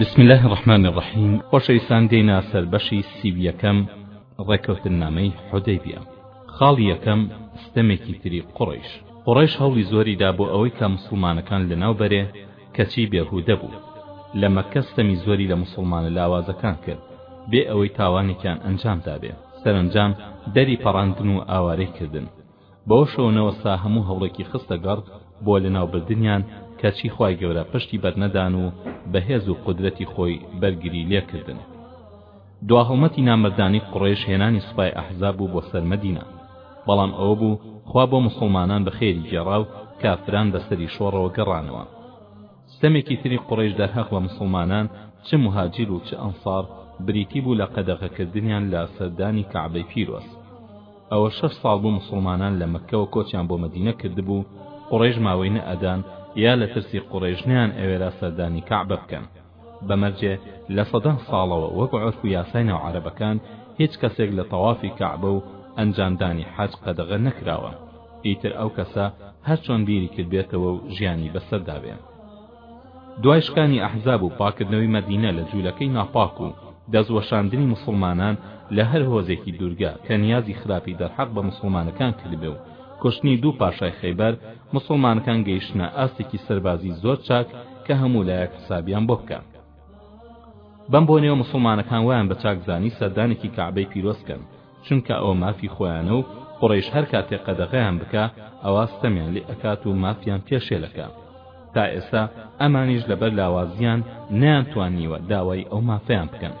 بسم الله الرحمن الرحیم خۆشەویستان دێنا سەر بەشی سی و یەکەم ڕێکەوتننامەی حودەیبیە خاڵی یەکەم ستەمێکی تری قڕیش قڕیش هەوڵی زۆری دا بۆ ئەوەی کە مسلمانەکان لەناو بەرێ کەچی بێهودە بوو لە مەکە ستەمی زۆری لە مسلمانە لاوازەکان کرد بێ ئەوەی تاوانێکیان ئەنجام دابێ سەرەنجام دەری پەڕاندن و ئاوارەی کردن بەو شەوە نەوەستا هەموو هەوڵێکی خستە گەڕ بۆ لەناو بردنیان کەچی خوای گەورە پشتی بەرنەدان و بەهێز و قودرەتی خۆی بەرگری لێکردن دوا هەڵمەتی نامەردانی قوڕێش هێنانی سوپای ئەحزاب بوو بۆ سەر مەدینە بەڵام ئەوە بوو خوا بۆ مسلمانان بە خێری گێڕا و کافران بەسەری شۆڕەوە گەڕانەوە ستەمێکی تری قوڕەیش دەرهەق بە موسڵمانان چ موهاجیر و چ ئەنسار بریتی بوو لە قەدەغەکردنیان لە سەردانی کەعبەی پیرۆز ئەوە شەش ساڵ بوو موسڵمانان لە مەککەوە کۆچیان بۆ مەدینە کردبوو قوڕەیش ماوەی نەئەدان یا لە ترسی قوڕەیش نەیان ئەوێرا سەردانی کەعبە بکەن بەمەرجێ لە سەدان ساڵەوە وەک عورف و یاسای ناو عەرەبەکان هیچ کەسێک لە تەوافی کەعبە و ئەنجامدانی حەج قەدەغە نەکراوە ئیتر ئەو کەسە هەر چۆن بیری کردبێتەوە و ژیانی بەسەر دابێ دوای شکانی ئەحزاب و پاکردنەوەی مەدینە لە جولەکەی ناپاک و دەست وەشاندنی موسڵمانان لە هەر هۆزێکی دوورگە کە نیازی خراپی دەرحەق بە موسڵمانەکان کردبێ و کوشتنی دوو پاشای خەیبەر موسڵمانەکان گەیشتنە ئاستێکی سەربازی زۆر چاک کە هەموو لایەک حسابیان بۆ بکە بەم بۆنەوە موسڵمانەکان وایان بە چاک زانی سەردانێکی کەعبەی پیرۆز کەن چونکە ئەوە مافی خۆیانە و قوڕەیش هەر کاتێ قەدەغەیان بکا ئەوا ستەمیان لێ ئەکات و مافیان پێشێل ئەکا تا ئێستا ئەمانیش لەبەر لاوازیان نەیان توانیوە داوای ئەو مافەیان بکەن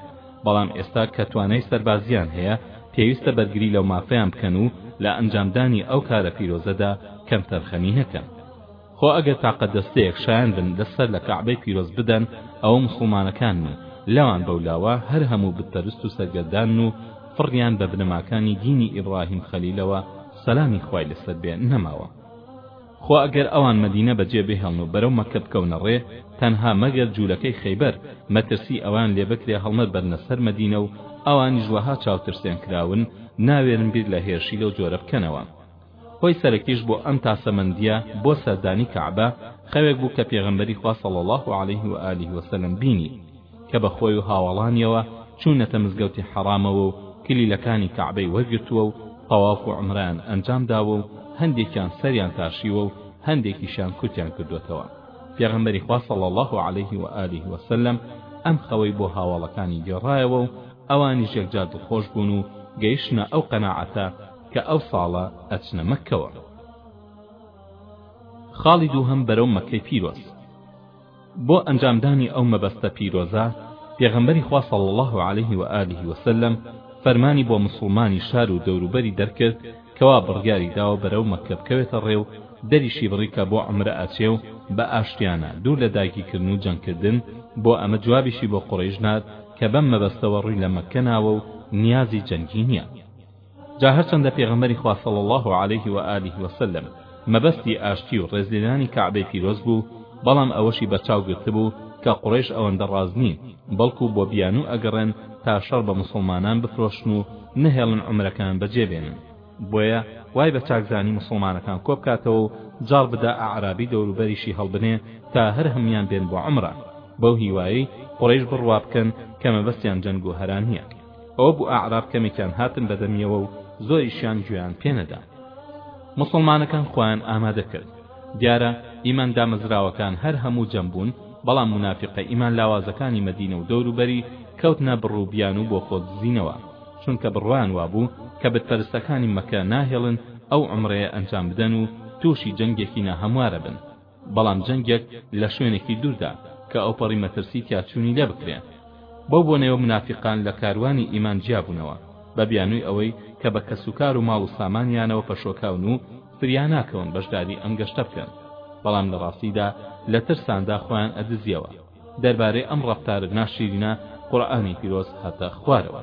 بەڵام ئێستا کە توانای سەربازیان هەیە پێویستە بەرگری لەو مافەیان بکەن و لە ئەنجامدانی ئەو کارە پیرۆزەدا کەمتەرخەمی نەکەن خۆ ئەگەر تاقە دەستەیەک شایەن بن دەست سەر لە کەعبەی پیرۆز بدەن ئەوە موسڵمانەکانن و لەوان بەولاوە هەر هەموو بت پەرست و سەرگەردانن و فڕیان بە بنەماکانی دینی ئیبڕاهیم خەلیلەوە سەلامی خوای لەسەر بێ نەماوە خۆ ئەگەر ئەوان مەدینە بەجێ بهێڵن و بەرەو مەککە بکەونە ڕێ تەنها مەگەر جولەکەی خەیبەر مەترسی ئەوان لێ بکرێ هەڵمەت بەرنە سەر مەدینە و ئەوانیش وەها چاوترسێن کراون ناوێرن بیر لە هێرشی لەو جۆرە بکەنەوە هۆی سەرەکیش بۆ ئەم تاسەمەندییە بۆ سەردانی کەعبە، خەوێک بوو کە پێغەمبەری خوا صلی اللە علیه و آله و سلم بینی کە بە خۆی و هاوەڵانیەوە چوونەتە مزگەوتی حەڕامەوە و کلیلەکانی کەعبەی وەرگرتووە و تەواف و عەمرەیان ئەنجام داوە و هەندێکیان سەریان تاشیوە و هەندێکیشیان کورتیان کردۆتەوە پێغەمبەری خوا صلی اللە علیه و آله و سلم ئەم خەوەی بۆ هاوەڵەکانی گێڕایەوە و ئەوانیش یەکجار دڵخۆش بوون و گەیشتنە ئەو قەناعەتە کە ئەو ساڵە ئەچنە مەککەوە. خاڵی دووهەم بەرەو مەککەی پیرۆز. بۆ ئەنجامدانی ئەو مەبەستە پیرۆزە پێغەمبەری خوا صلی اللە علیه و آله و سلم فەرمانی بۆ موسڵمانی شار و دەوروبەری دەرکرد کەوا بڕیاری داوە بەرەو مەککە بکەوێتە ڕێ و دەریشی بڕی کە بۆ عەمرە ئەچێ و بە ئاشتیانە دوور لە داگیرکردن و جەنگکردن بۆ ئەمە جوابیشی بۆ قوڕەیش نارد کە بەم مەبەستەوە ڕووی لە مەککە ناوە و نیازی جەنگی نییە. جا هەرچەندە پێغەمبەری خوا صلی اللە علیه و آله و سلم مەبەستی ئاشتی و ڕێزلێنانی کەعبەی پیرۆز بوو بەڵام ئەوەشی بەرچاو گرتبوو کە قوڕەیش ئەوەندە ڕاز نین بەڵکو بۆ بیانوو ئەگەڕێن تا شەڕ بە موسڵمانان بفرۆشن و نەهێڵن عومرەکەیان بەجێ بێنن بۆیە وای بە چاک زانی موسڵمانەکان کۆبکاتەوە و جاڕ بدا ئەعرابی دەوروبەریشی هەڵبنێ تا هەر هەمویان بێن بۆ عومرە بەو هیوایەی قوڕەیش بڕوا بکەن کە مەبەستیان جەنگ و هەرا نییە ئەوە بوو ئەعراب کەمێکیان هاتن بەدەمیەوە و زۆریشیان گوێیان پێ نەدا مسلمانەکان خۆیان ئامادە کرد دیارە ئیمان دامەزراوەکان هەر هەموو جەم بوون بەڵام منافقە ئیمان لاوازەکانی مەدینە و دەوروبەری کەوتنە بڕوبیان و بۆ خۆ دزینەوە چونکە بڕوان وابوو کە بتپەرستەکانی مەکە ناهێڵن ئەو عمرەیە ئەنجام بدەن و تووشی جەنگێکی ناهەموارە بن بەڵام جەنگێک لە شوێنێکی دووردا کە ئەوپەڕی مەترسی تیا چوونی لێ بکرێ. بەو بۆنەیەوە مونافیقان لە کاروانی ئیمان جیا بوونەوە، بە بیانووی ئەوەی کە بە کەس و کار و ماڵ و سامانیانەوە پەشۆکاون و فریا ناکەون بەشداری ئەم گەشتە بکەن، بەڵام لە ڕاستیدا لە ترساندا خۆیان ئەدزییەوە. دەربارەی ئەم ڕەفتارە ناشیرینە قورئانی پیرۆز هاتە خوارەوە.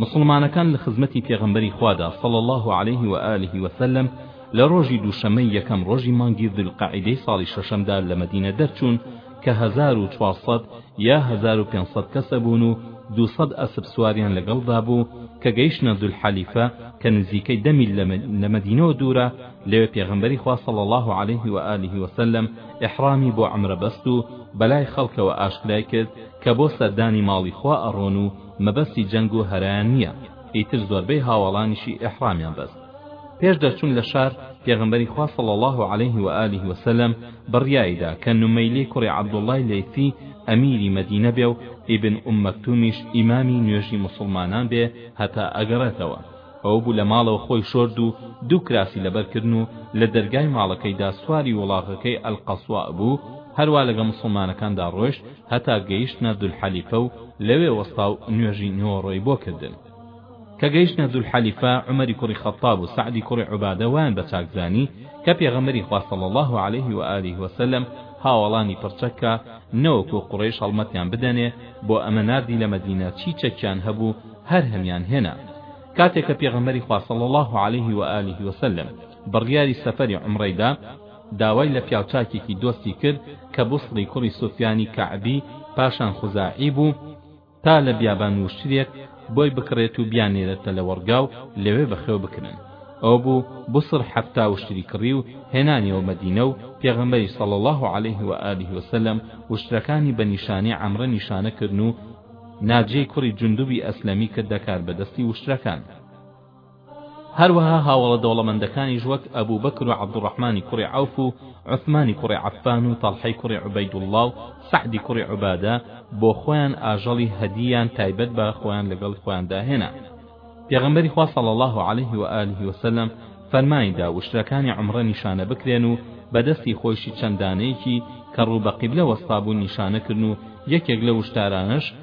موسڵمانەکان لە خزمەتی پێغەمبەری خوادا صلی اللە علیه و آله و سلم لە ڕۆژی دووشەممەی یەکەم ڕۆژی مانگی ذو القعدەی ساڵی شەشەمدا لە مەدینە دەرچوون کە هەزار و چوار سەد یا هەزار و پێنج سەد کەسە بوون و دوو سەد ئەسپ سواریان لەگەڵدا بوو کە گەیشتنە ذو الحلیفە کە نزیکەی دە میل لە مەدینەوە دوورە لەوێ پێغەمبەری خوا صلی اللە علیه و آله و سلم ئیحرامی بۆ عەمرە بەست و بەلای خەڵکەوە ئاشکرای کرد کە بۆ سەردانی ماڵی خوا ئەڕۆن و مەبەستی جەنگ و هەرایان نییە ئیتر زۆربەی هاوەڵانیشی ئیحڕامیان بەست پێش دەرچون لە شار پێغەمبەری خوا صلی اللە علیه و آله و سلم بڕیای دا کە نومیلی کوڕی عبداللەی لیثی ئەمیری مەدینە بێ و ئیبن ئوم مەکتومیش ئیمامی نوێژی موسڵمانان بێ هەتا ئەگەڕێتەوە ئەو بو لە ماڵەوە خۆی شۆرد و دوو کراسی لەبەر کردن و لە دەرگای ماڵەکەیدا سواری وڵاغەکەی ئەلقەسواء بوو هەروا لەگە موسڵمانەکاندا ڕۆیشت هەتا گەیشتنە دولحەلیفە و لەوێ وەستا و نوێژی نوۆڕۆی بۆ کردن. کە گەیشتنە دولحەلیفە، عومەری کوڕی خەتتاب و سەعدی کوڕی عوبادە وایان بە چاک زانی کە پێغەمبەری خوا صلی اللە علیه و آله و سلم هاوەڵانی پڕچەکە نەوەکو قوڕەیش هەڵمەتیان بدەنێ، بۆ ئەمە ناردی لە مەدینە چی چەکیان هەبوو هەر هەمیان هێنا. کاتێ کە پێغەمبەری خوا صلی اللە علیه و آله و سلم بڕیاری سەفەری عومڕەی دا، داوای لە پیاوچاکێکی دۆستی کرد کە بوسڕی کوڕی سوفیانی کەعبی پاشان خوزاعی بوو تا لە بیابان وشترێک بۆی بکڕێت و بیاننێرێتە لەوەڕگا و لەوێ بەخێو بکنن ئەوە بوو بوسڕ حەفتا وشتری کڕی و هێنانیەوە مەدینە و پێغەمبەری صلی اللە علیه و آله وسلم وشترەکانی بە نیشانەی عەمرە نیشانە کردن و ناجیەی کوڕی جندوبی ئەسلەمی کردە کاربەدەستی وشترەکان هەروەها هاوەڵە دەوڵەمەندەکانیش وەک ئەبو بەکر و عەبدوڕەحمانی کوڕی عەوف و عوسمانی کوڕی عەفان و تەڵحەی کوڕی عوبەیدوڵڵا و سەعدی کوڕی عوبادە بۆ خۆیان ئاژەڵی هەدییەیان تایبەت بە خۆیان لەگەڵ خۆیاندا هێنا پێغەمبەری خوا صلی الله علیه و آله و سلم فەرمانی دا وشترەکانی عمرە نیشانە بکرێن و بەدەستی خۆیشی چەند دانەیەکی کە ڕوو بە قیبلە وەستا بوو نیشانە کرد و یەکێک لەو وشتارانەش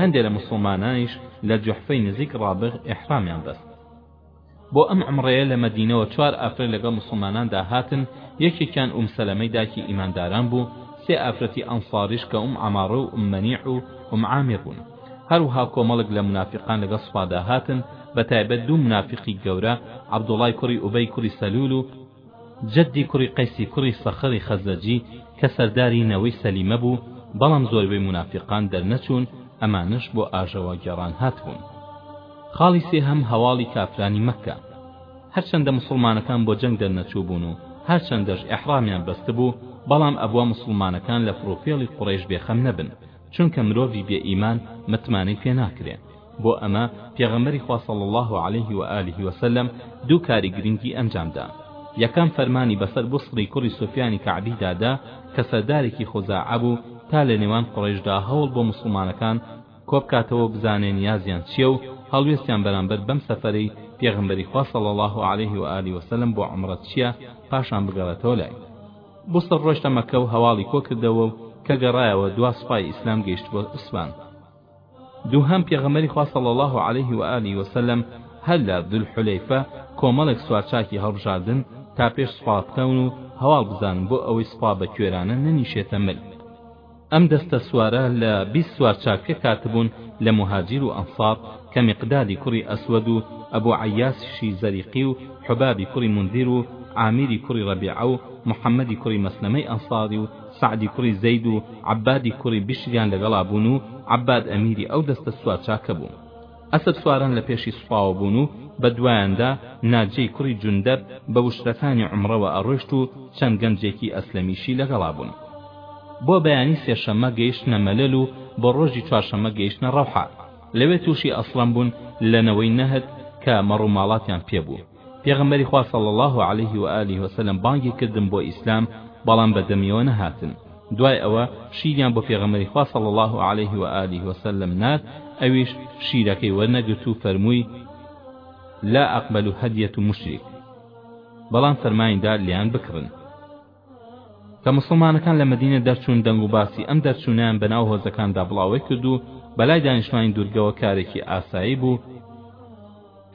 هەندێ لە موسڵمانانیش لە جوحفەی نزیک ڕابغ ئیحرامیان بەست بۆ ئەم عەمڕەیە لە مەدینەوە چوار ئافرەت لەگەڵ موسڵماناندا هاتن یەکێکیان ئوم سەلەمەی داکی ئیمانداران بوو سێ ئافرەتی ئەنصاریش کە ئوم عەماڕە و ئوم مەنیع و ئوم عامر بوون هەروها کۆمەڵک لە منافقان لەگەڵ سوپادا هاتن بە تایبەت دوو منافقی گەورە عەبدوڵای کوڕی ئوبەی کوڕی سەلول و جەدی کوڕی قەیسی کوڕی سەخری خەزرەجی کە سەرداری نەوەی سەلیمە بوو بەڵام زۆربەی مونافیقان دەرنەچوون ئەمانەش بۆ ئاژەوە گێڕان هاتبوون خاڵی سێهەم هەواڵی کافرانی مەککە هەرچەندە مسلمانەکان بۆ جەنگ دەرنەچوو بوون و هەرچەندەش ئەحرامیان بەستبوو بەڵام ئەبوا مسلمانەکان لە فڕوفێڵی قوڕەیش بێخەم نەبن چونکە مرۆڤی بێ ئیمان متمانەی پێ ناکرێ بۆ ئەمە پێغەمبەری خوا صلی اللە علیه و آله و سلم دوو کاری گرنگی ئەنجامدا یەکەم فەرمانی بەسەر بوسڕی کوڕی سوفیانی کەعبی دا دا کە سەردارێکی خوزاعە بوو تا لە نێوان قوڕەیشدا هەوڵ بۆ موسڵمانەکان کۆبکاتەوەو بزانێ نیازیان چیە و هەڵوێستیان بەرامبەر بەم سەفەرەی پێغەمبەری خوا صلی اللە علیه و آله و سلم بۆ عەمرە چیە پاشان بگەڕێتەوە لای بوسڕ ڕۆشتە مەککە و هەواڵی کۆکردەوە و کە گەڕایەوە دوا سوپای ئیسلام گەیشتبوە عوسفان. دووهەم پێغەمبەری خوا صلی اللە علیه و آله و سلم هەر لە ذو الحلیفە کۆمەڵێک سوارچاکی هەڵبژاردن تا پێش سوپا بکەون و هەواڵ بزانن بۆ ئەوەی سوپا بە کوێرانە نەنیشێتە مل ئەم دەستە سوارە لە بیست سوارچاک پێکهاتبوون لە مهاجیر و ئەنصار کە مقدادی کوڕی ئەسوەد و ئەبو عەیاسیشی زەریقی و حبابی کوڕی منذیر و عامیری کوڕی ڕەبیعە و محەممەدی کوڕی مەسلەمەی ئەنصاری و سەعدی کوڕی زەید و عەبادی کوڕی بیشریان لەگەڵا بوون و عەباد ئەمیری ئەو دەستە سوار چاکە بوو ئەسپ سواران لە پێشی سوپاوە بوون و بە دوایاندا ناجێی کوڕی جوندەب بە وشترەکانی عمڕەوە ئەڕۆشت و چەند گەنجێکی ئەسلەمیشی لەگەڵا بوون بۆ بەیانی سێشەممە گەیشتنە مەلەل و بۆ ڕۆژی چوارشەممە گەیشتنە ڕەوحە لەوێ تووشی ئەسڵەم بوون لە نەوەی نەهد کە مەڕوماڵاتیان پێبوو پێغەمبەری خوا صلی اللە علیه و آله و سلم بانگی کردم بۆ ئیسلام بەڵام بە دەمیەوە نەهاتن دوای ئەوە شیریان بۆ پێغەمبەری خوا صلی اللە علیه و آله و سلم نارد ئەویش شیرەکەی وەرنەگرت و فەرمووی لا اقبل هدیە مشرک بەڵام فەرمانی دا لێیان بکڕن کە مسوڵمانەکان لە مەدینە دەرچوون دەنگ و باسی ئەم دەرچوونیان بەناو هۆزەکاندا بڵاوەی کرد و بەلای دانیشتوانی دوورگەوە کارێکی ئاسایی بوو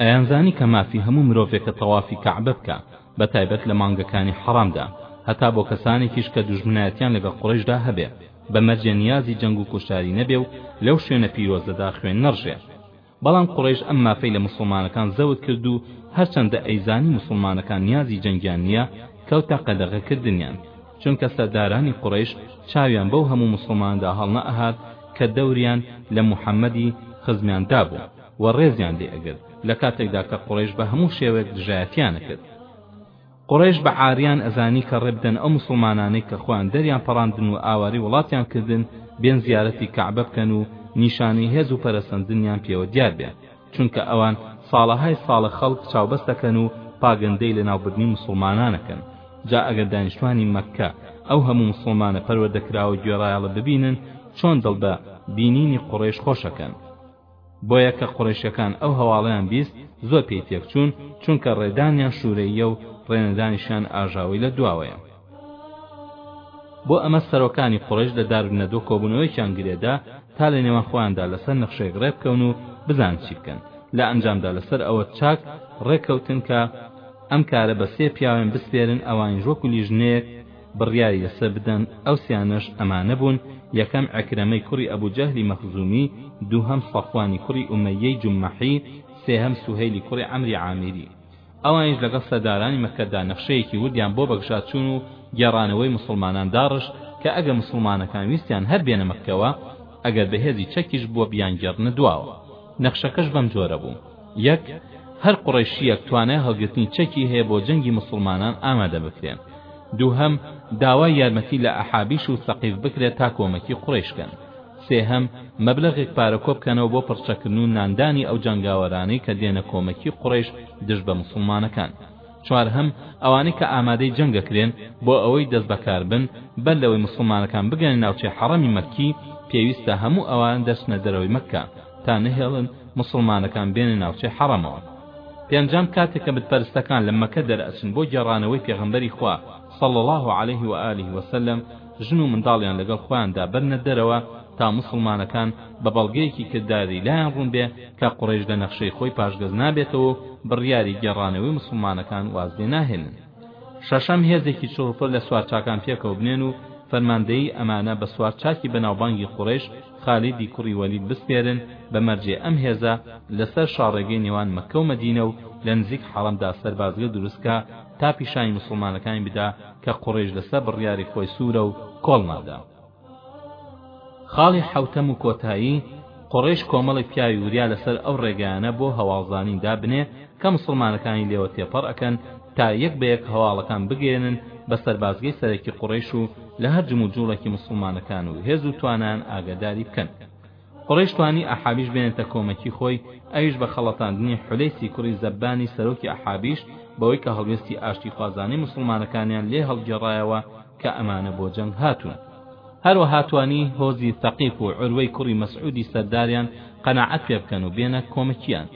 ئەیانزانی کە مافی هەموو مرۆڤێکە تەوافی کەعبە بکە بە تایبەت لە مانگەکانی حەڕامدا هەتا بۆ کەسانێکیش کە دوژمنایەتیان لەگەڵ قڕیشدا هەبێ بە مەرجێ نیازی جەنگ و کوشتاری نەبێ و لەو شوێنە پیرۆزەدا خوێن نەڕژێ بەڵام قوڕەیش ئەم مافەی لە موسڵمانەکان زەوت کرد و هەرچەندە ئەیزانی موسڵمانەکان نیازی جەنگیان نییە کەوتە قەدەغە کردنیان چونکە سەردارانی قوڕەیش چاویان بەو هەموو موسڵمانەدا هەڵنەئەهات کە دەوریان لە موحەممەدی خزمیان دابوو و ڕێزیان لێ ئەگرت لە کاتێکدا کە قوڕەیش بە هەموو شێوەیەک دژایەتییانەکرد. قوڕەیش بە عاریان ئەزانی کە ڕێ بدەن ئەو موسڵمانانەی کە خۆیان دەریان پەڕاندن و ئاوارەی وڵاتیان کردن بێن زیارەتی کەعبە بکەن و نیشانەی هێز و پەرەسەندنیان پێوە دیار بێ چونکە ئەوان ساڵەهای ساڵە خەڵک چاوبەست دەکەن و پاگەندەی لەناوبردنی موسڵمانان ئەکەن جا ئەگەر دانیشتوانی مەککە ئەو هەموو موسڵمانە پەروەردەکراوە گوێڕایەڵە ببینن چۆن دڵ بە بینینی قوڕەیش خۆش ئەکەن بۆیە کە قوڕەیشەکان ئەو هەواڵەیان بیست زۆر پێی تێک چوون چونکە ڕێدانیان شوورەییە و ڕێنەدانیشیان ئاژاوەی لە دواوەیە بۆ ئەمە سەرۆکانی قوڕەیش لە دارولنەدوە کۆبوونەوەیەکیان گرێدا تا لە نێوان خۆیاندا لەسەر نەخشەیەک ڕێ بکەون و بزان چی بکەن لە ئەنجامدا لەسەر ئەوە چاک ڕێکەوتن کە ئەم کارە بە سێ پیاویان بسپێرن ئەوانیش وەکو لیژنەیەک بڕیاری لەسەر بدەن ئەو سیانەش ئەمانە بوون یەکەم عەکرەمەی کوڕی ئەبو جەهلی مەخزومی دووهەم سەفوانی کوڕی ئومەیەی جومەحی سێهەم سوهەیلی کوڕی عەمری عامیری ئەوانیش لەگەڵ سەردارانی مەککەدا نەخشەیەکی وردیان بۆ بەگژا چوون و گێڕانەوەی موسڵمانان داڕشت کە ئەگەر موسڵمانەکان ویستیان هەر بێنە مەککەوە ئەگەر بەهێزی چەکیش بووە بیانگێڕنە دواوە نەخشەکەش بەم جۆرە بوو یەک، هەر قوڕەیشییەک توانای هەڵگرتنی چەکی هەیە بۆ جەنگی موسڵمانان ئامادە بکرێن. دووهەم، داوای یارمەتی لە ئەحابیش و سەقیف بکرێت تا کۆمەکی قوڕەیش کەن. سێهەم، مەبلەغێک پارە کۆ بکەنەوە بۆ پڕچەکردن و ناندانی ئەو جەنگاوەرانەی کە دێنە کۆمەکی قوڕەیش دژ بە موسڵمانەکان. چوارهەم، ئەوانەی کە ئامادەی جەنگ ئەکرێن بۆ ئەوەی دەست بەکار بن، بەر لەوەی موسڵمانەکان بگەنە ناوچەی حەڕەمی مەککی، پێویستە هەموو ئەوان دەچنە دەرەوەی مەککە، تا نەهێڵن موسڵمانەکان بێنە ناوچەی حەڕەمەوە. پێنجەم، کاتێک کە بتپەرستەکان لە مەککە دەرئەچن بۆ گێڕانەوەی پێغەمبەری خوا صلی اللە علیه و آله و سلم، ژن و منداڵیان لەگەڵ خۆیاندا بەرنە دەرەوە تا موسڵمانەکان بە بەڵگەیەکی کرداری لایان ڕوون بێ کە قوڕەیش لە نەخشەی خۆی پاشگەز نابێتەوە و بڕیاری گێڕانەوەی موسڵمانەکان واز لێ ناهێنن شەشەم هێزێکی چڕوپڕ لە سوارچاکان پێکەوە بنێن و فەرماندەیی ئەمانە بە سوارچاکی بەناوبانگی قوڕەیش خالیدی کوڕی وەلید بسپێرن بە مەرجێ ئەم هێزە لەسەر شاڕێگەی نێوان مەککە و مەدینە و لە نزیک حەڕەمدا سەربازگە دروست کا تا پیشانی موسڵمانەکانی بدا کە قوڕەیش لەسەر بڕیاری خۆی سوورە و کۆڵ نادا. خاڵی حەوتەم و کۆتایی، قوڕەیش کۆمەڵێک پیاوی وریا لەسەر ئەو ڕێگایانە بۆ هەواڵزانین دابنێ کە موسڵمانەکانی لێوە تێپەڕ ئەکەن تا یەک بە یەک هەواڵەکان بگەیەنن بە سەربازگەی سەرەکی قوڕەیش و لە هەر جموجوڵێکی موسڵمانەکان و هێز و توانایان ئاگاداری بکەن. قوڕەیش توانی ئەحابیش بێنێتە کۆمەکی خۆی، ئەویش بە خەڵەتاندنی حولەیسی کوڕی زەبانی سەرۆکی ئەحابیش، بەوەی کە هەڵوێستی ئاشتیخوازانەی موسڵمانەکانیان لێ هەڵگێڕایەوە کە ئەمانە بۆ جەنگ هاتوون. هەروەها توانی هۆزی ثەقیف و عوروەی کوڕی مەسعودی سەرداریان قەناعەت پێ بکەن و بێنە کۆمەکیان.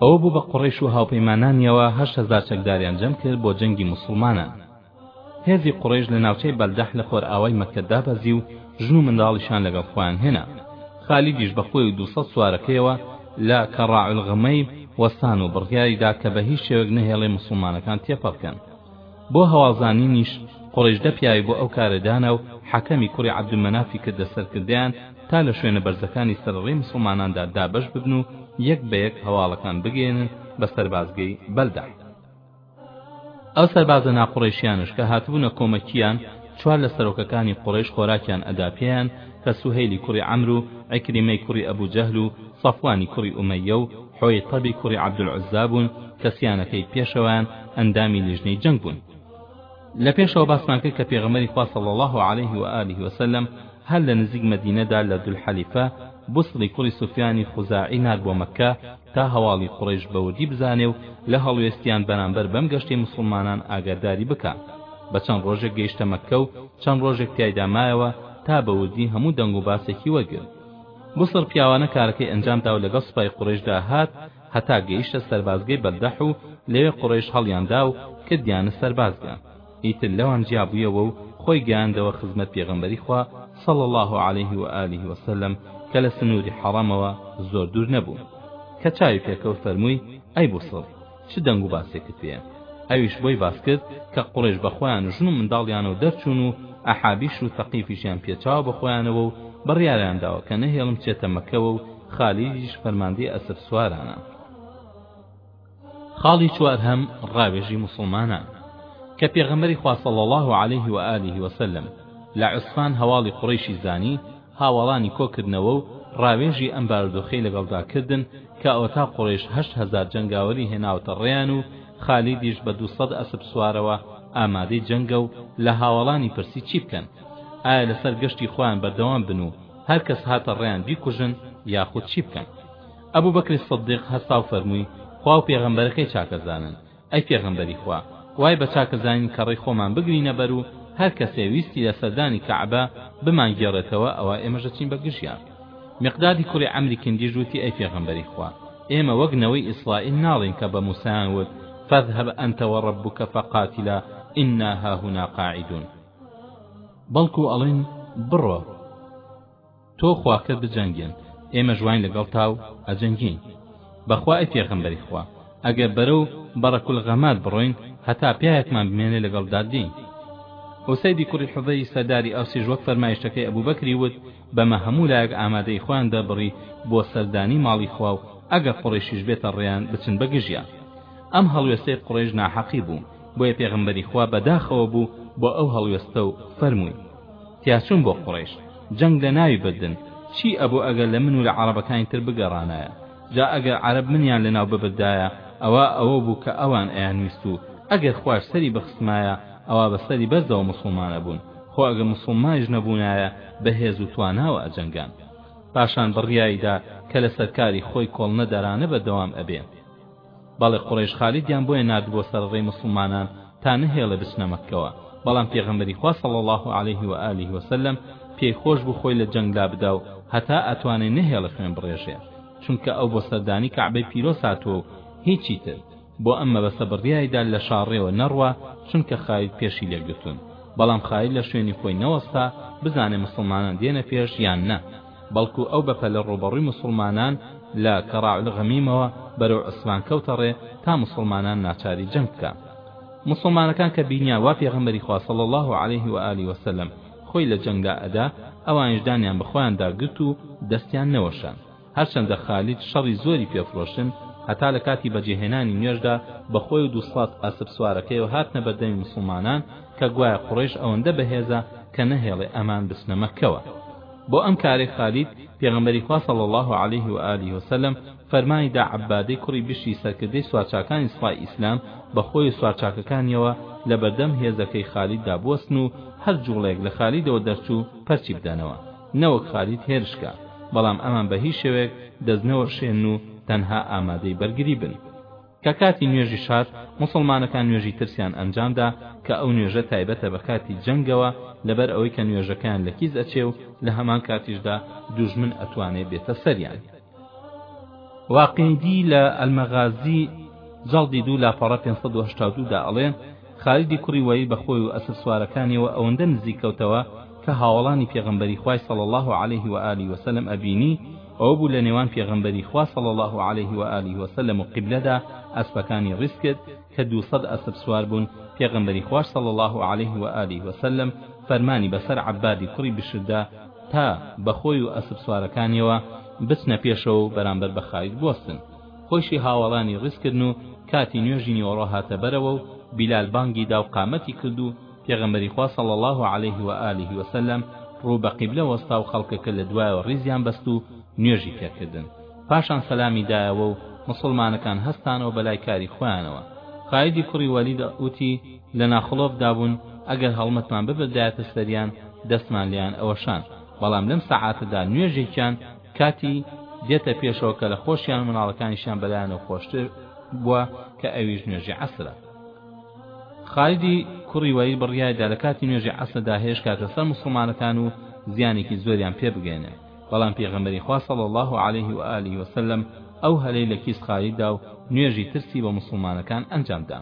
ئەوە بوو بە قوڕەیش و هاوپەیمانانیەوە هەشت هەزار چەکداریان جەم کرد بۆ جەنگی موسڵمانان. هێزی قوڕەیش لە ناوچەی بەلدەح لە خۆرئاوای مەککە دابەزی و ژن و منداڵیشیان لەگەڵ خۆیان هێنا خالیدیش بە خۆی و دوو سەد سوارەکەیەوە لە کەڕاعولغەمەیم وەستان و بڕیاری دا کە بە هیچ شێوەیەک نەهێڵێ موسڵمانەکان تێپەڕ بکەن بۆ هەواڵزانینیش قوڕەیش دە پیاوی بۆ ئەو کارە دانا و حەکەمی کوڕی عەبدولمەنافی کردە سەرکردەیان تا لە شوێنە بەرزەکانی سەرڕێی موسڵماناندا دابەش ببن و یەک بە یەک هەواڵەکان بگەیەنن بە سەربازگەی بەلدەح ئەو سەربازە ناقوڕەیشیانەش کە هاتبوونە کۆمەکیان چوار لە سەرۆکەکانی قوڕەیش خۆراکیان ئەدا پێیان کە سوهەیلی کوڕی عەمرو و عیکریمەی کوڕی ئەبو جەهل و سەفوانی کوڕی ئومەیە و حوەیتەبی کوڕی عەبدولعوزا بوون کە سیانەکەی پێشەوایان ئەندامی لیژنەی جەنگ بوون لە پێشەوە باسمان کرد کە پێغەمبەری خوا صلی الله علیه و آله و سلم هەر لە نزیک مەدینەدا لە ذوالحلیفە بصری کوڕی سفیانی خوزاعی نارد بۆ مەککە تا هەواڵی قوڕەیش بە وردی بزانێ و لە هەڵوێستیان بەرامبەر بەم گەشتەی موسڵمانان ئاگاداری بکا بە چەند ڕۆژێک گەیشتە مەککە و چەند ڕۆژێک تیایدا مایەوە تا بە وردی هەموو دەنگ و باسێکی وەرگرت بوسڕ پیاوانە کارەکەی ئەنجام دا و لەگەڵ سوپای قوڕەیشدا هات هەتا گەیشتە سەربازگەی بەلدەح و لەوێ قوڕەیش هەڵیاندا و کردیانە سەربازگە، ئیتر لەوان جیابوویەوە و خۆی گەیاندەوە خزمەت پێغەمبەری خوا صلی اللە علیه و آله و سلم کە لە سنووری حەڕەمەوە زۆر دوور نەبوو، کە چاوی پێکەوت فەرمووی، ئەی بوسڕ! چ دەنگ و باسێکت پێیە؟ ئەویش بۆی باس کرد کە قوڕەیش بە خۆیان و ژن و منداڵیانەوە دەرچوون و ئەحابیش و ثەقیفیشیان پێچاوە بە خۆیانەوە و بڕیاریان داوە کە نەهێڵن بچێتە مەککەوە و خالیدیش فەرماندەی ئەسپسوارانە خاڵی چوارهەم ڕاوێژی موسڵمانان کە پێغەمبەری خوا صلی الله علیه و آله و سلم لە عسفان هەواڵی قڕیشی زانی هاوەڵانی کۆکردنەوە و ڕاوێژی ئەم بارودۆخەی لەگەڵدا کردن کە ئەوەتا قڕیش هەشت هەزار جەنگاوەری هێناوەتە ڕێیان و خالیدیش بە دوو سەد ئەسپ سوارەوە ئامادەی جەنگە و لە هاوەڵانی پرسی چی بکەن ئایا لەسەر گەشتی خۆیان بەردەوام بن و هەر کەس هاتە ڕێیان بیکوژن یاخود چی بکەن ئەبوبەکری سدیق هەستاو فەرمووی خواو پێغەمبەرەکەی چاکەزانن ئەی پێغەمبەری خوا وای بە چاکەزانین کە ڕێی خۆمان بگرینە بەر و هەر کەسێ ویستی لە سەردانی کەعبە بمانگێڕێتەوە ئەوا ئێمەش دەچین بە گژیان مقدادی کوڕی عەمری کندیش وتی ئەی پێغەمبەری خوا ئێمە وەک نەوەی ئیسرائیل ناڵین کە بە موسایان وت فاذهب أنت وربك فقاتلا إنا هاهنا قاعدون بەڵکو ئەڵێن بڕۆ تۆ خواکەت بجەنگێن ئێمە ژواین لەگەڵ تا و ئەجەنگین بەخوا ئەی پێغەمبەری خوا ئەگەر بەرە و بەڕەکول غەمات بڕۆین هەتا پیاەکمان بمێنێ لەگەڵ دادین ئۆسەیدی کوڕی حوڤەی سەرداری ئەوسیش وەک فەرمایشتەکەی ئەبوو بەکری وت بەمە هەموو لایەک ئامادەی خۆیان دەربڕی بۆ سەردانی ماڵی خوا و ئەگە قڕیشیش بێتە ڕێیان بچن بە گژیان ئەم هەڵوێستەی قڕێژ ناحەقی بوو بۆیە پێغەمبەری خوا بە داخەوە بوو بۆ ئەو هەڵوێستە و فەرمووی، تیاچوون بۆ قوڕەیش، جەنگ لە ناوی بردن، چی ئەبوو ئەگەر لە من و لە عەڕەبەکانی تر بگەڕانایە، جا ئەگەر عەرەب منیان لە ناو ببردایە ئەوا ئەوە بوو کە ئەوان ئەیانویست و ئەگەر خواش سەری بخستمایە ئەوا بە سەری بەرزەوە موسڵمان ئەبوون، خۆ ئەگەر موسڵمانیش نەبوونایە بە هێز و تواناوە ئەجەنگان. پاشان بڕیاریدا کە لە سەر کاری خۆی کۆڵنەدەرانە بەردەوام ئەبێ. بەڵێ قوڕەیش خالیدیان بۆیە ناردبوە سەرڕێی موسڵمانان تا نەهێڵێ بچنە مەککەوە بەڵام پێغەمبەری خوا صلی اللە علیه و آله و سلم پێی خۆش بوو خۆی لە جەنگ لابدا و هەتا ئەتوانێ نەهێڵێ خوێن بڕێژێ چونکە ئەو بۆ سەردانی کەعبەی پیرۆز هاتووە و هیچی تر بۆ ئەم مەبەستە بڕیاریدا لە شاڕێوە نەڕوا چونکە خالید پێشی لێگرتوون بەڵام خالید لە شوێنی خۆی نەوەستا بزانێ مسڵمانان دێنە پێش یان نا بەڵکو ئەو بە پەلە ڕووبەڕووی موسڵمانان لە، کەڕاعولغەمیمەوە، بەرەو عوسفان کەوتە ڕێ تا موسڵمانان ناچاری جەنگ بکان. موسڵمانەکان کە بینیان وا پێغەمبەری خوا صلی اللە علیه و آله و سلم خۆی لە جەنگ لا ئەدا، ئەوانیش دانیان بە خۆیاندا گرت و دەستیان نەوەشاند. هەرچەندە خالید شەڕی زۆری پێ فرۆشتن، هەتا لە کاتی بەجێهێنانی نوێژدا بە خۆی و دوو سەد ئەسپسوارەکەیەوە هاتنە بەردەمی موسڵمانان کە گوایە قوڕەیش ئەوەندە بەهێزە کە نەهێڵێ ئەمان بچنە مەککەوە. بۆ ئەم کارەی خالید پێغەمبەری خوا صلی اللە علیه و آله و سلم فەرمانی دا عبادەی کوڕی بشری سەرکردەی سوارچاکانی سوپای ئیسلام بە خۆی و سوارچاکەکانیەوە لە بەردەم هێزەکەی خالید دا بوەستن و هەر جوڵەیەک لە خالیدەوە دەرچوو پەرچی بدەنەوە نەوەک خالید هێرش کا بەڵام ئەمان بە هیچ شێوەیەک دەست نەوەشێنن و تەنها ئامادەی بەرگری بن کە کاتی نوێژیش هات موسڵمانەکان نوێژی ترسیان ئەنجامدا کە ئەو نوێژە تایبەتە بە کاتی جەنگەوە لەبەر ئەوەی کە نوێژەکەیان لە کیس ئەچێ و لە هەمان کاتیشدا دوژمن ئەتوانێ بێتە سەریان واقیدی لە المغازی جەڵدی دوو لاپەڕە پێنج سەد و هەشتا و دوو دا ئەڵێ خالیدی کوڕی وەلی بە خۆی و ئەسپسوارەکانیەوە ئەوەندە نزیک کەوتەوە کە هاوەڵانی پێغەمبەری خوای صلی اللە علیه و آله و سلم ئەبینی ئەوە بوو لە نێوان پێغەمبەری خوا صلی اللە علیه و آله و سلم و قیبلەدا ئەسپەکانی ڕیز کرد کە دوو سەد ئەسپ سوار بوون پێغەمبەری خواش صلی اللە علیه و آله و سلم فەرمانی بەسەر عەبادی کوڕی بشردا تا بەخۆی و ئەسپسوارەکانیەوە بچنە پێشەوە و بەرامبەر بە خالید بوەستن خۆیشی هاوەڵانی ڕیز کردن و کاتی نوێژی نیوەڕۆ هاتە بەرەوە و بیلال بانگی دا و قامەتی کرد و پێغەمبەری خوا صلی اللە علیه و آله و سلم ڕوو بە قیبلە وەستا و خەڵکەکە لە دوایەوە ڕیزیان بەست و نوێژی پێ کردن پاشان سەلامی دایەوە و موسڵمانەکان هەستانەوە بەلای کاری خۆیانەوە خایدی کوڕی وەلید وتی لە ناخڵۆف دابوون ئەگەر هەڵمەتمان ببردایەتە سەریان دەستمان لیان ئەوەشان بەڵام لەم سەعاتەدا نوێژێکیان کاتی دێتە پێشەوە کە لە خۆشیان و مناڵەکانیشیان بەلایانەوە خۆشتر بووە کە ئەویش نوێژی عەسرە خالیدی کوڕی وەلید بڕیایدا لە کاتی نوێژی عەسردا هێش کاتە سەر مسلمانەکان و زیانێکی زۆریان پێ بگەێنێ بەڵام پێغەمبەری خوا صلی الله عليه و آله وسلم ئەو هەلەی لە کیس خالیددا و نوێژی ترسی بە مسلمانەکان ئەنجامدا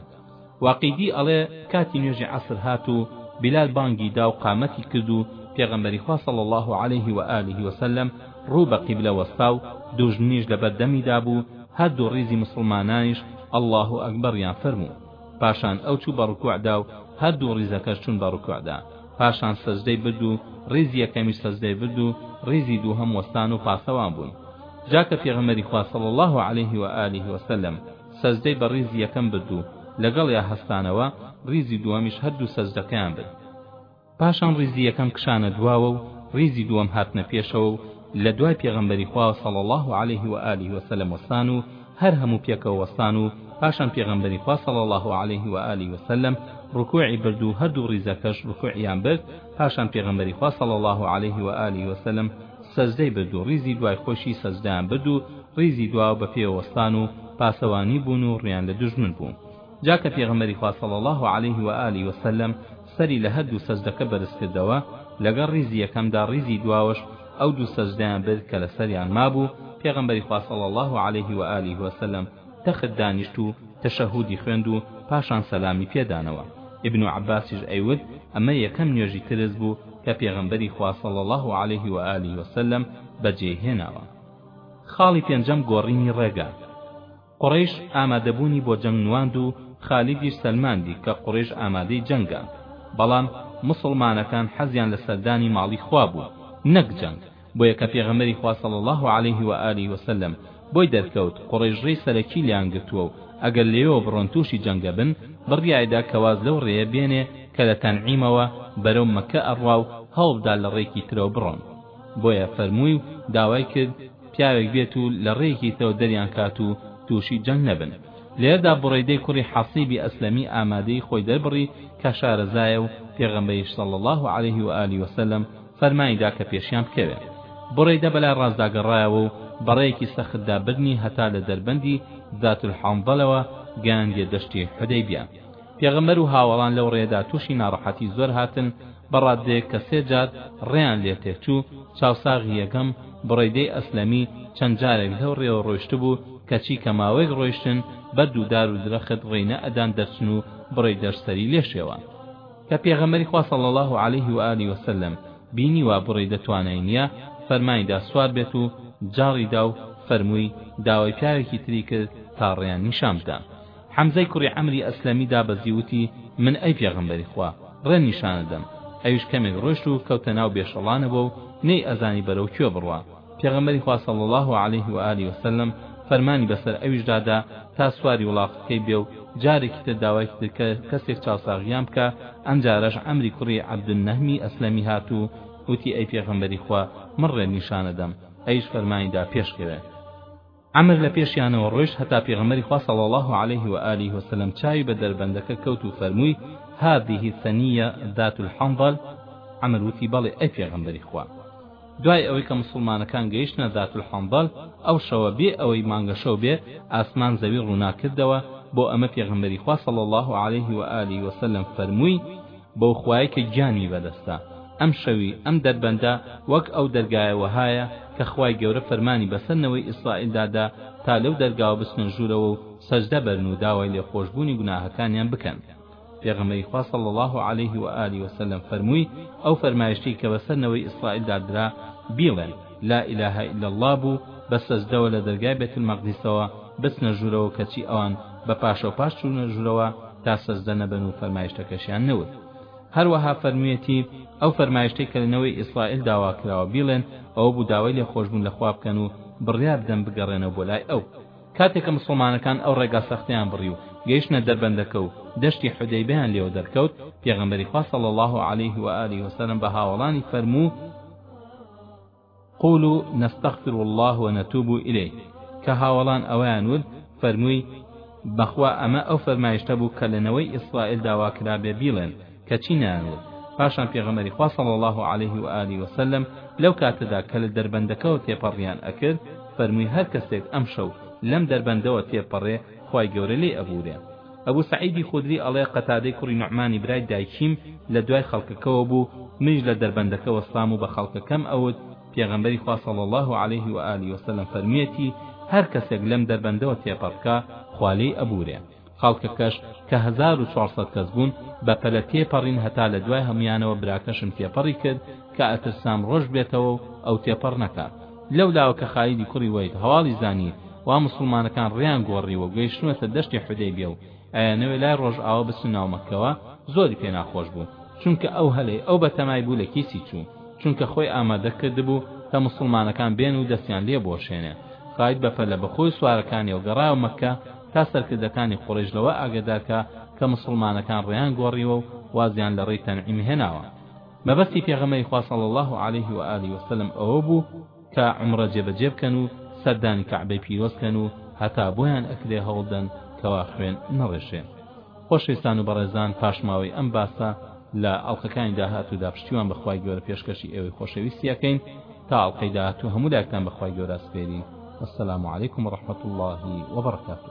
واقیدی ئەڵێ کاتی نوێژی عەسر هات و بیلال بانگی دا و قامەتی کرد و پێغەمبەری خوا صلی اللە علیه و آله و سلم ڕوو بە قیبلە وەستا و دوژمنیش لەبەر دەمی دابوو هەردوو ڕیزی موسڵمانانیش اللە اکبر یان فەرموو پاشان ئەو چوو بە ڕکوع دا و هەردوو ڕیزەکەش چوون بە ڕکوع دا پاشان سەجدەی برد و ڕیزی یەکەمیش سەجدەی برد و ڕیزی دووهەم وەستان و پاسەوان بوون جا کە پێغەمبەری خوا صلی اللە علیه و آله و سلم سەجدەی بە ڕیزی یەکەم برد و لەگەڵیا هەستانەوە ڕیزی دووەمیش هەردوو سەجدەکەیان برد پاشان ڕیزی یەکەم کشانە دواوە و ڕیزی دووەم هاتنە پێشەوە و لە دوای پێغەمبەری خوا صلی الله علیه و آله و سلم وەستان و هەر هەموو پێکەوە وەستان و پاشان پێغەمبەری خوا صلی الله علیه و آله و سلم ڕکوعی برد و هەردوو ڕیزەکەش ڕکوعیان برد پاشان پێغەمبەری خوا صلی الله علیه و آله و سلم سەجدەی برد و ڕیزی دوای خۆشی سەجدەیان برد و ڕیزی دواوە بە پێوە وەستان و پاسەوانی بوون و ڕیان لە دوژمن بوو جا کە پێغەمبەری خوا صلی الله علیه و آله و سلم سەری لە هەردوو سەجدەکە بەرز کردەوە لەگەڵ ڕیزی یەکەمدا ڕیزی دواوەش ئەو دوو سەجدەیان برد کە لەسەریان مابوو پێغەمبەری خوا صلی الله علیه و آله و سلم تەخت دانیشت و تەشەهودی خوێند و پاشان سەلامی پێدانەوە ابن عباسیش ئەیوت ئەمە یەکەم نوێژی ترس بوو کە پێغەمبەری خوا صلی اللە علیه و آله و سلم بەجێی هێناوە خاڵی پێنجەم گۆڕینی ڕێگا قوڕەیش ئامادەبوونی بۆ جەنگ نواند و خالیدیش سەلماندی کە قوڕەیش ئامادەی جەنگە بەڵام موسڵمانەکان حەزیان لە سەردانی ماڵی خوا بوو نەک جەنگ بۆیە کە پێغەمبەری خوا صلی اللە علیه و آله و سلم بۆی دەرکەوت قوڕەیش ڕێی سەرەکی لێیان گرتووە و ئەگەر لەوێوە بڕۆن تووشی جەنگە بن بڕیایدا کە واز لەو ڕێیە بێنێ کە لە تەنعیمەوە بەرەو مەککە ئەڕوا و هەوڵبدا لە ڕێیەکی ترەوە بڕۆن بۆیە فەرمووی و داوای کرد پیاوێک بێت و لە ڕێیەکی ترەوە دەریان کات و تووشی جەنگ نەبن لێردا بڕەیدەی کوڕی حەسیبی ئەسلەمی ئامادەی خۆی دەربڕی کە شارەزایە و پێغەمبەریش صلی اللە علیه و آله و سلم فەرمانی دا کە پێشیان بکەوێ. بوڕەیدە بەلای ڕاستدا گەڕایەوە و بەڕێیەکی سەختدا بردنی هەتا لە دەربەندی ذات الحنظلەوە گەیاندیە دەشتی حودەیبیە. پێغەمبەر و هاوەڵان لەو ڕێیەدا تووشی ناڕەحەتی زۆر هاتن، بە ڕاددەیەک کە سێ جار ڕێیان لێ تێکچوو، چاوساغی یەکەم، بوڕەیدەی ئەسلەمی، چەند جارێک لەو ڕێوە ڕۆیشتبوو، کەچی کە ماوەیەک ڕۆیشتن، بەرد و دار و درەخت ڕێی نەئەدان دەرچن و بوڕەیدەش سەری لێ شێوا. کە پێغەمبەری خوا صلی اللە علیه و آله وسلم بینی وا بڕی دەتوانای نییە فەرمانی دا سوار بێت و جاڕی دا و فەرمووی داوای پیاوێکی تری کرد تا ڕێیان نیشان بدا حەمزەی کوڕی عەمری ئەسلەمی دابەزی وتی من ئەی پێغەمبەری خوا ڕێ نیشانە دەم ئەویش کەمێک ڕۆشت و کەوتە ناو بێشەڵانەوە و نەی ئەزانی بەرەو کوێ بڕوا پێغەمبەری خوا صلی اللە علیه و آله وسلم فەرمانی بەسەر ئەویشدا دا تا سواری وڵاخەکەی بێ و جارێکی تر داوای کرد کە کەسێک چاوساغیان بکە ئەم جارەش عەمری کوڕی عەبدولنەهمی ئەسلەمی هات و وتی ئەی پێغەمبەری خوا من ڕێنیشانەدەم ئەویش فەرمانیدا پێشکەوێ عەمر لە پێشیانەوە ڕۆیشت هەتا پێغەمبەری خوا صلی اللە علیه و آله و سلم چاوی بە دەربەندەکە کەوت و فەرمووی هذه ثنیە ذات الحنظل عەمر وتی بەڵێ ئەی پێغەمبەری خوا دوای ئەوەی کە مسلمانەکان گەیشتنە ذات الحنظل ئەو شەوە بێ ئەوەی مانگەشەو بێ ئاسمان زەوی ڕووناک کردەوە بۆ ئەمە پێغەمبەری خوا صلی اللە علیه و آله و سلم فەرمووی بەو خوایەی کە گیانی بەدەستە ئەم شەوی ئەم دەربەندە وەک ئەو دەرگایە وەهایە کە خوای گەورە فەرمانی بەسەر نەوەی ئیسرائیلدا دا تا لەو دەرگاوە بچنە ژوورەوە و سەجدە بەرن و داوای لێخۆشبوونی گوناهەکانیان بکەن پێغەمبەری خوا صلی الله علیه و آله وسلم فەرمووی ئەو فەرمایشتەی کە بەسەر نەوەی ئیسرائیلدا درا بیڵێن لا الە الا اللە بوو بە سەجدەوە لە دەرگای بەیت المەقدیسەوە بچنە ژوورەوە کەچی ئەوان بە پاشەو پاش چوونە ژوورەوە تا سەجدە نەبەن و فەرمایشتەکەشیان نەوت هەروەها فەرموویەتی ئەو فەرمایشتەی کە لە نەوەی ئیسرائیل داوا کراوە بیڵێن ئەوە بوو داوای لێخۆشبوون لە خوا بکەن و بڕیار بدەن بگەڕێنەوە بۆ لای ئەو کاتێک کە مسلمانەکان ئەو ڕێگا سەختیان بڕی و گەیشتە دەربەندەکە و دەشتی حودەیبەیان لێوە دەرکەوت پێغەمبەری خوا صلی الله علیه و آله وسلم بە هاوەڵانی فەرموو قولو نستغفر اللە و نتوب الیه کە هاوەڵان ئەوەیان وت فەرمووی، بەخوا ئەمە ئەو فەرمایشتە بوو کە لە نەوەی ئیسرائیل داوا کرابێ بیڵێن، کەچی نایانوت، پاشان پێغەمبەری خوا صلی اللە علیه و آله و سلم لەو کاتەدا کە لە دەربەندەکەوە تێپەڕیان ئەکرد فەرمووی هەر کەسێک ئەمشەو لەم دەربەندەوە تێپەڕێ خوای گەورە لێی ئەبوورێ. ئەبو سەعیدی خودری ئەڵێ قەتادەی کوڕی نوعمانی برای دایکیم لە دوای خەڵکەکەوە بوو منیش لە دەربەندەکە وەستام و بە خەڵکەکەم ئەوت پێغەمبەری خوا صلی اللە علیه و آله وسلم فەرموویەتی هەر کەسێک لەم دەربەندەوە تێپەڕ بکا خوا لێی ئەبوورێ خەڵکەکەش کە هەزار و چوارسەد کەس بوون بە پەلە تێپەڕین هەتا لە دوای هەمویانەوە براکەشم تێپەڕی کرد کە ئەترسام ڕۆژ بێتەوە و ئەو تێپەڕ نەکات لەو لاوە کە خالیدی کوڕی وەلید هەواڵی زانی وا موسڵمانەکان ڕێیان گۆڕیوە و گەیشتوونەتە دەشتی حودەیبیە و ئەیانەوێ لای ڕۆژئاوا بچن ناو مەککەوە زۆری پێ ناخۆش بوو چونکە ئەو هەلەی ئەو بەتەمای بوو لە کیسی چوو چونکە خۆی ئامادە کردبوو کە موسڵمانەکان بێن و دەستیان لێ بوەشێنێ خالید بە پەلە بە خۆی سوارەکانیەوە گەڕایەوە مەککە تا سەرکردەکانی قوڕەیش لەوە ئاگەدار کا کە موسڵمانەکان ڕێیان گۆڕیوە و وازیان لە ڕێی تەنعیم هێناوە مەبەستی پێغەمبەری خوا صلی اللە علیه و آله و سلم ئەوە بوو کە عومڕە جێبەجێ بکەن و سەردانی کەعبەی پیرۆز کەن و هەتا بۆیان ئەکرێ هەوڵدەن کەوا خوێن نەڕێژرێن خۆشەویستان و بەڕێزان پاشماوەی ئەم باسە لە ئەڵلقەکانی داهاتوودا پشتیوان بەخوای گەورە پێشکەشی ئێوەی خۆشەویستی ئەکەین تا ئەڵلقەی داهاتوو هەموو لایەکتان بەخوای گەورە سپێرین والسلام علیکم ورحمة الله وبرکاته